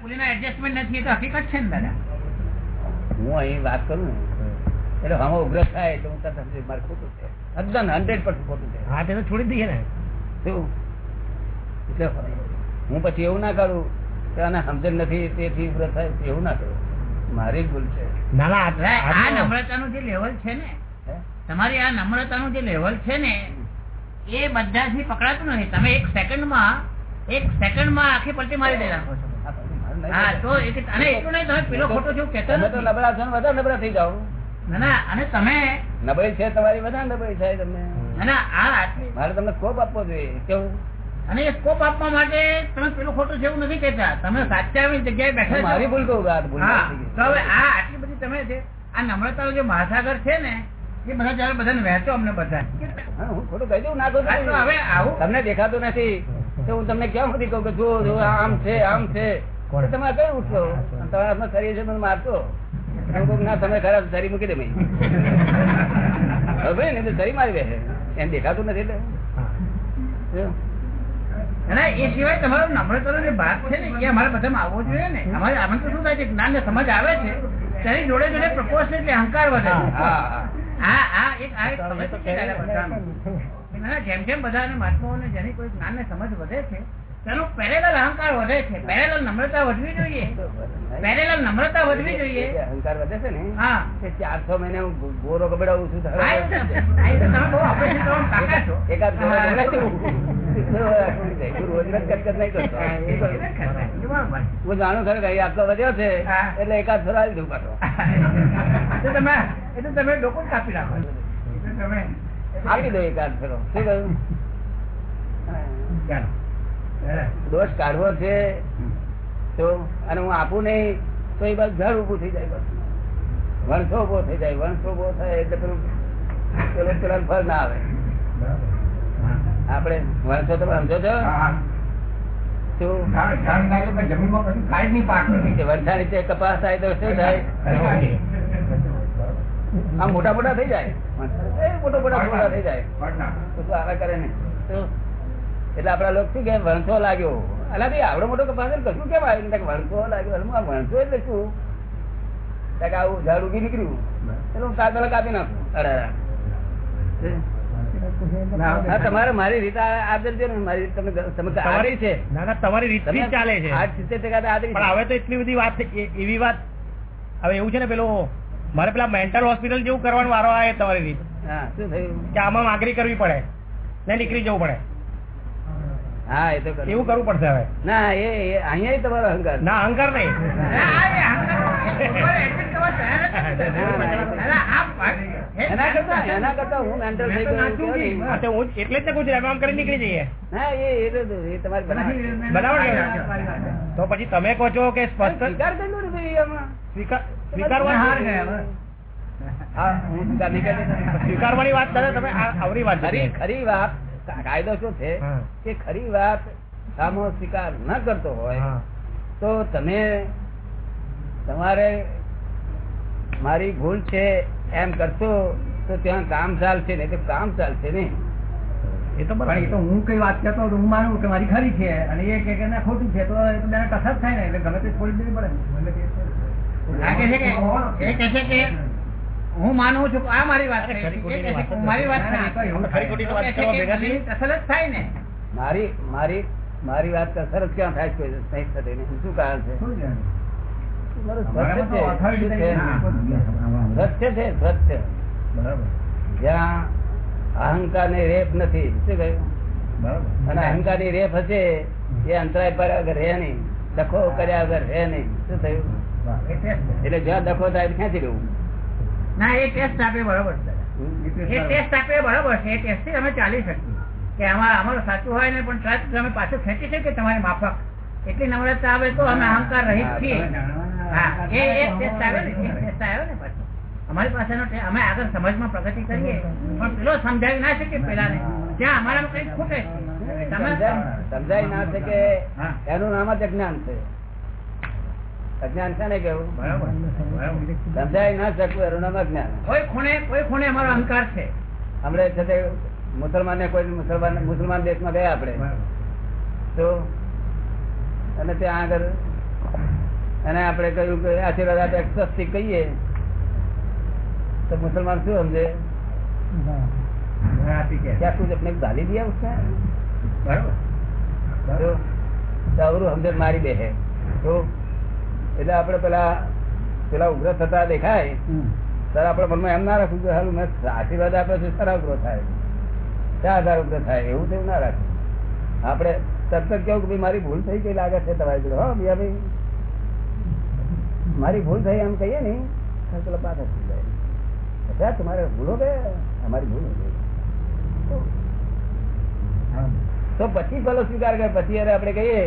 પુલીના adjustment નથી તો હકીકત છે ને દાદા. હું અહીં વાત કરું? એટલે હમો ઉગ્ર થાય એટલે હું તરત સમજી મારે ખોટું છે. તદ્દન હંડ્રેડ પર્સન્ટ ખોટું છે. હા તે છોડી દઈએ ને. શું? એટલે હું પછી એવું ના કરું કે આને સમજણ નથી તેથી ઉગ્ર થાય એવું ના કરું. મારી ભૂલ છે. ના ના આ નમ્રતાનું જે લેવલ છે ને તમારી આ નમ્રતાનું જે લેવલ છે ને એ બધાથી પકડાતું નથી. તમે એક સેકન્ડમાં એક સેકન્ડમાં આખી પલટી મારી દઈ નાખો છો. નબળા છો ને નબળા થઈ જાઓ. ના ના અને તમે નબળી છે તમારી વધારે નબળી થાય તમને. ના ના આ આટલી- મારે તમને કોપ આપવો જોઈએ કેવું? અને એ સ્કોપ આપવા માટે તમે પેલું ખોટું છે એવું નથી કેતા તમે સાચા જગ્યાએ બેઠા મારી ભૂલ કહું. તો હવે આ આટલી બધી તમે છે આ નમ્રતાનો જે મહાસાગર છે ને એ બધા જયારે બધાને વહેંચો અમને બધા હું ખોટું કહી દઉં ના તો હવે આવું. તમને દેખાતું નથી. તો હું તમને કેમ નથી કહું કે જો આમ છે આમ છે. તમે કઈ ઉઠશો? તમારા હાથમાં શરીર છે મને મારશો? ના તમે ખરાબ શરીર મૂકી દે ભાઈ. હવે ને તો શરીર મારી દે એમ દેખાતું નથી એટલે. હા. શું? અને એ સિવાય તમારો નમ્રતાનો જે ભાગ છે ને એ અમારે બધામાં આવવો જોઈએ ને. અમારે આમાં તો શું થાય છે જ્ઞાન ને સમજ આવે છે તેની જોડે જોડે પ્રપોઝ અહંકાર વધે હા હા આ આ એક આ એક સમજ જેમ જેમ બધા મહાત્માઓને જેની કોઈ જ્ઞાન ને સમજ વધે છે તેનો પેરેલલ અહંકાર વધે છે. પેરેલલ નમ્રતા વધવી જોઈએ. પેરેલલ નમ્રતા વધવી જોઈએ. અહંકાર વધે છે ને? હા. તે ચાર મહિને હું ગોરો ગબડાવું છું. એકાદ હા. જાણું ખરું કે આટલો વધ્યો છે. એટલે એકાદ થોડો દઉં પાછો. એ તમે એટલે તમે ડોકો જ કાપી નાખો તમે આપી દો એકાદ ફેરો. શું કહ્યું. દોષ કાઢવો છે તો અને હું આપું નહીં તો એ બસ ઘર ઉભું થઈ જાય બસ. વણસો ઊભો થઈ જાય વણસો ઊભો થાય એટલે પેલું પેલું પેલા ફળ ના આવે. આપણે વણસો તમે સમજો છો? નીચે કપાસ થાય તો શું થાય? આમ મોટા મોટા થઈ જાય. મોટા મોટા મોટા થઈ જાય. કરે ને? એટલે આપડા લોકો શું કે વણસો લાગ્યો. અલા ભાઈ આવડો મોટો કપાસ કશું કેમ આવ્યું કે વણસો લાગ્યો. વણસો એટલે શું? આવું ઝાડ ઉગી નીકળ્યું. એટલે હું કાગળ કાપી નાખું. તમારે મારી રીત આદર છે મારી રીત તમે તમે આદરી છે ના ના તમારી રીતથી જ ચાલે છે. આઠ સિત્તેર ટકા આદરી પણ હવે તો એટલી બધી વાત છે, કે એવી વાત હવે એવું છે ને પેલું મારે પેલા મેન્ટલ હોસ્પિટલ જેવું કરવાનો વારો આવે તમારી રીત. હા શું થયું? કે આમાં માગણી કરવી પડે. ને નીકળી જવું પડે. હા એ તો એવું કરવું પડશે હવે. ના એ એ અહીંયા તમારો અહંકાર. ના અહંકાર નહીં. એના કરતા હું થઈ ગયો. હા, તો હું એટલે જ કહું છું આમ કરી નીકળી જઈએ. ના એ એ એ તમારી બનાવટ છે. તો પછી તમે કહો છો કે સ્પષ્ટ સ્વીકાર કરી ને ભાઈ આમાં. સ્વીકાર સ્વીકારવાની હાર ગયા. સ્વીકારવાની વાત દાદા તમે આ- આવરી વાત ખરી ખરી વાત. કાયદો શું છે. કે ખરી વાત સામો સ્વીકાર ન કરતો હોય તો તમે તમારે મારી ભૂલ છે એમ કરશો તો ત્યાં કામ ચાલશે નહીં તો કામ ચાલશે નહીં એ તો બરાબર એ તો હું કઈ વાત કરતો તો હું માનું કે મારી ખરી છે અને એ કે ના ખોટું છે તો એ તો બેને થાય ને એટલે ગમે તે છોડી દેવી પડે ને. આ હું માનું છું આ મારી વાત મારી વાત જ થાય ને. મારી મારી મારી વાત કસર જ ક્યાં થાય છે? નહીં થતી નહીં. શું કારણ છે? સત્ય. સત્ય જ્યાં અહંકાર ને રેપ નથી. શું કહ્યું? અને અહંકારની રેપ હશે એ અંતરાય પર વગર રહે નહીં. દખો કર્યા વગર રહે નહીં. શું થયું. એટલે જ્યાં દખો થાય ક્યાંથી લેવું ના એ ટેસ્ટ આપે બરોબર એ ટેસ્ટ આપે. બરોબર છે એ ટેસ્ટથી અમે ચાલી શકીએ. કે અમારે અમારું સાચું હોય ને પણ સાચું અમે પાછું ખેંચી શકીએ તમારી માફક. એટલી નમ્રતા આવે તો અમે અહંકાર રહિત છીએ. હા એ ટેસ્ટ આવે ને ટેસ્ટ આવ્યો ને પાછો. અમારી પાસેનો ટે- અમે આગળ સમાજમાં પ્રગતિ કરીએ. પણ પેલો સમજાવી ના શકીએ પેલાને. ત્યાં અમારામાં કઈ ખૂટે સમજાય ના શકે એનું નામ જ અજ્ઞાન છે. અજ્ઞાન છે ને કેવું? બરાબર. સમજાય ના શકવું એનું નામ અજ્ઞાન કોઈ ખૂણે કોઈ ખૂણે અમારો અહંકાર છે હમણાં છે તે મુસલમાન ને કોઈ મુસલમાન મુસલમાન દેશમાં ગયા આપણે તો અને ત્યાં આગળ અને આપણે કહ્યું કે આશીર્વાદ આપે સ્વસ્તિક કહીએ તો મુસલમાન શું સમજે क्या कुछ अपने को गाली दिया उसने બરોબર તો તો અવરું સમજણ મારી દે છે તો એટલે આપણે પેલા પેલા ઉગ્ર થતા દેખાય ત્યારે આપડે મનમાં એમ ના રાખવું કે સારું મેં આશીર્વાદ આપ્યો છે સારા ઉગ્ર થાય. શા આધાર ઉગ્ર થાય? એવું તેવું ના રાખવું આપડે તરત કેવું કે મારી ભૂલ થઈ ગઈ લાગે છે તમારી જોડે. હા બીજા ભાઈ. મારી ભૂલ થઈ એમ કહીએ ને પેલા પાછા થઈ જાય બધા તમારે ભૂલો કે? અમારી ભૂલ તો પછી ભલો સ્વીકાર કરે પછી અરે આપડે કહીએ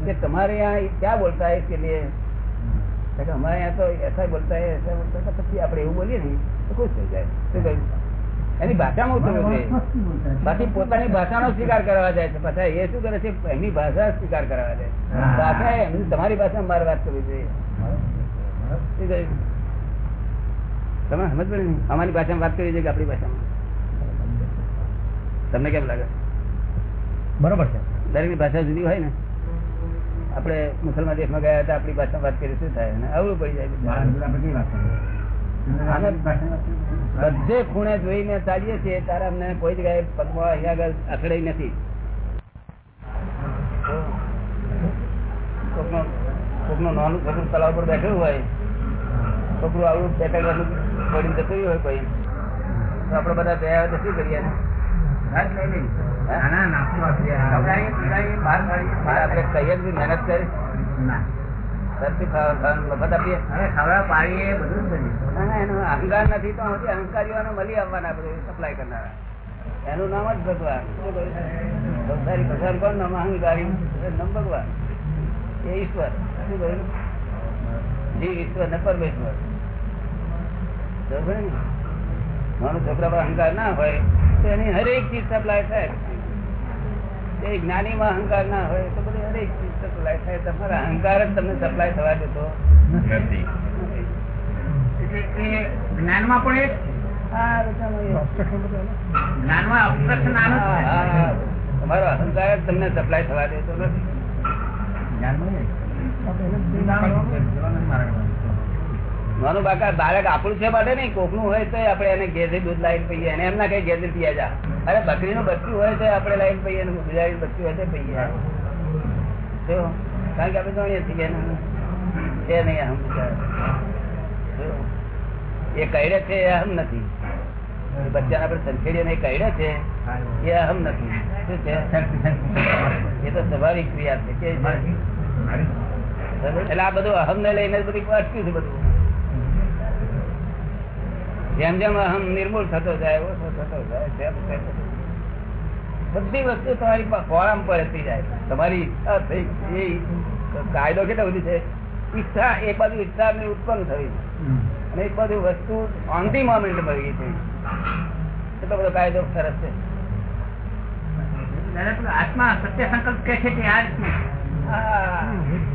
કે તમારે આ ક્યાં બોલતા હે કે લીએ અમારે ત્યાં તો એસા બોલતા એસા બોલતા પછી આપણે એવું બોલીએ ને તો ખુશ થઈ જાય. શું કહ્યું? એની ભાષામાં ઉતરવું છે બાકી પોતાની ભાષાનો સ્વીકાર કરવા જાય છે. પાછા એ શું કરે છે? એની ભાષા સ્વીકાર કરવા જાય ભાષા એમની તમારી ભાષામાં મારે વાત કરવી જોઈએ. તમે સમજ પડે ને? અમારી ભાષામાં વાત કરી છે કે આપણી ભાષામાં? તમને કેમ લાગે? બરોબર છે. દરેકની ભાષા જુદી હોય ને. આપણે મુસલમાન દેશમાં ગયા હતા આપણી ભાષામાં વાત કરી શું થાય? અવળું પડી જાય બધે ખૂણે જોઈને ચાલીએ છીએ તારા અમને કોઈ જગ્યાએ પગમાં અહીંયા આગળ અથડાઈ નથી. કોકનો- કોકનું નાનું છોકરું પર બેઠેલું હોય છોકરું આવડું પડી જતું હોય કોઈ. તો આપણે બધા તો શું કરીએ? નાના નાસ્તો અહંકાર નથી તો અહંકારીઓ મળી આવવાના બધું સપ્લાય કરનારા. એનું નામ જ ભગવાન. સંસારી ભગવાન કોણ? નામ અહંકારી. નામ ભગવાન. એ ઈશ્વર. શું કહ્યું? જીવ ઈશ્વર ને પરમેશ્વર. ને? છોકરા પર અહંકાર ના હોય તો એની હરેક ચીજ સપ્લાય થાય. એ જ્ઞાનીમાં અહંકાર ના હોય તો બધું હરેક ચીજ સપ્લાય થાય. તમારા અહંકાર જ તમને સપ્લાય થવા દેતો. નથી. જ્ઞાનમાં પણ એક. તમારો અહંકાર જ તમને સપ્લાય થવા દેતો નથી. નાનું બાકા બાળક આપણું છે માટે નહીં કોકનું હોય તો આપણે એને ઘેરથી દૂધ લાવીને પીએ. એને એમના કઈ ઘેરથી પીયા જા. અરે બકરીનું બચ્ચું હોય તો આપણે લાવીને પીએ અને બિલાડીનું બચ્ચું હોય તો પીએ. કારણ કે આપણે જાણીએ છીએ છે એ નહીં અહમ એ કહેડે છે એ અહમ નથી. બચ્ચાને આપણે સંખેડીએ એ કહેડે છે એ અહમ નથી. શું છે? એ તો સ્વાભાવિક ક્રિયા છે. કે? એટલે આ બધું અહમ ને લઈને બધી અટક્યું છે બધું. જેમ જેમ અહમ નિર્મૂળ થતો જાય ઓછો થતો જાય બધી વસ્તુ તમારી ફોરમ પર હતી જાય. તમારી ઈચ્છા થઈ એ કાયદો કેટલો બધું છે? ઈચ્છા એ બાજુ ઈચ્છા ની ઉત્પન્ન થઈ અને એક બાજુ વસ્તુ ઓન ધી મોમેન્ટ મળી ગઈ એટલો બધો કાયદો સરસ છે. આત્મા સત્ય સંકલ્પ કે છે તે આ રીતનું. આ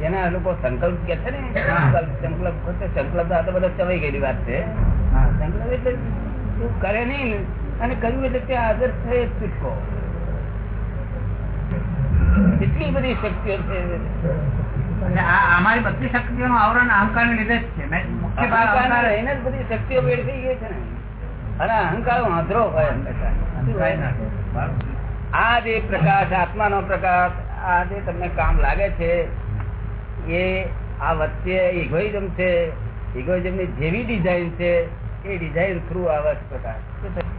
જેના લોકો સંકલ્પ કે છે ને સંકલ્પ સંકલ્પ આ તો બધા ચવાઈ ગયેલી વાત છે. સંકલ્પ એટલે તું કરે નહીં અને કર્યું એટલે તે હાજર છે છૂટકો કેટલી બધી શક્તિઓ છે. અને આ અમારી બધી શક્તિઓનું આવરણ અહંકારને લીધે જ છે. મેં મુખ્ય ભાગ અહંકાર લઈને જ બધી શક્તિઓ ભેળ થઈ ગઈ છે ને. અને અહંકાર વાંધરો હોય હંમેશા? આ જે પ્રકાશ આત્માનો પ્રકાશ આ જે તમને કામ લાગે છે એ આ વચ્ચે ઇગોઇઝમ છે ઇગોઇઝમની જેવી ડિઝાઇન છે એ ડિઝાઇન થ્રુ આવે છે પ્રકાશ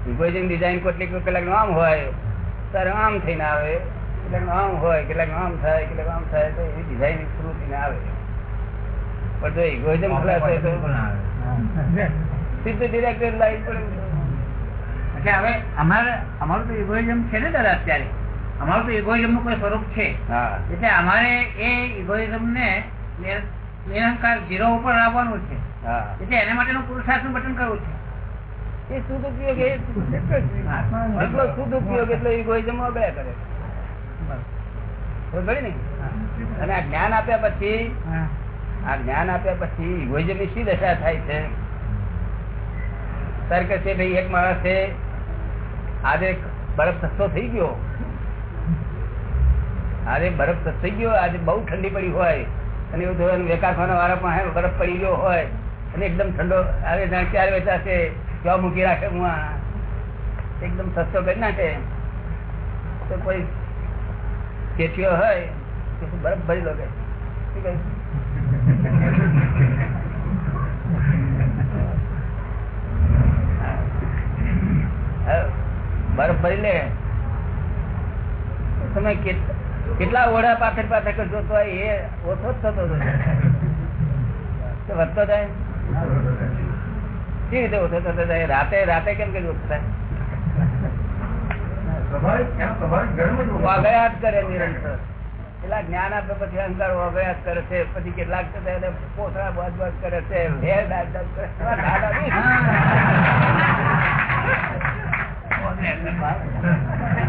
ઇગોઇઝમ ડિઝાઇન કેટલીક કેટલાકનું આમ હોય ત્યારે આમ થઈને આવે કેટલાકનું આમ હોય કેટલાક આમ થાય કેટલાક આમ થાય તો એવી ડિઝાઇન થ્રુ થઈને આવે. પણ જો ઇગોઇઝમ ખલાસ હોય તો સીધું ડિરેક્ટ લાઈન પડે એટલે હવે અમારે અમારું તો ઇગોઇઝમ છે ને દાદા અત્યારે. અમારું તો ઇગોઇઝમનું કોઈ સ્વરૂપ છે. એટલે અમારે એ ઇગોઇઝમ ને નિરંકાર જીરો ઉપર લાવવાનું છે. એટલે એના માટેનું પુરુષાર્થનું બટન કરવું છે? એ સદુપયોગ એ એટલો ઉપયોગ એટલો ઇગોઇઝમ બે કરે ને? અને આ જ્ઞાન આપ્યા પછી આ જ્ઞાન આપ્યા પછી ઇગોઇઝમની શી દશા થાય છે? તર્ક છે ભાઈ એક માણસ છે આજે બરફ સસ્તો થઈ ગયો. આજે બરફ થઈ ગયો, આજે બહુ ઠંડી પડી હોય. અને એવું થયું વેકાર વાળા પણ બરફ પડી ગયો હોય. અને એકદમ ઠંડો, આવે ચાર ક્યારે વેચાશે ક્યાં મૂકી રાખે હું એકદમ સસ્તો કરી નાખે. તો કોઈ ચેટીઓ હોય, તો બરફ ભરી લો કે. બરફ ભરી લે. તમે કેટ- કેટલા ઓળા પાથર પાથર જોતો તો એ ઓછો જ થતો હતો. વધતો થાય કેવી રીતે ઓછો થતો થાય રાતે રાતે કેમ કે ઓછો થાય કરે નિરંતર. કેટલાક જ્ઞાન આપે પછી અહંકાર કરે છે. પછી કેટલાક પોસડા બસ બસ કરે છે. ભેર દાદ કરે. દાદા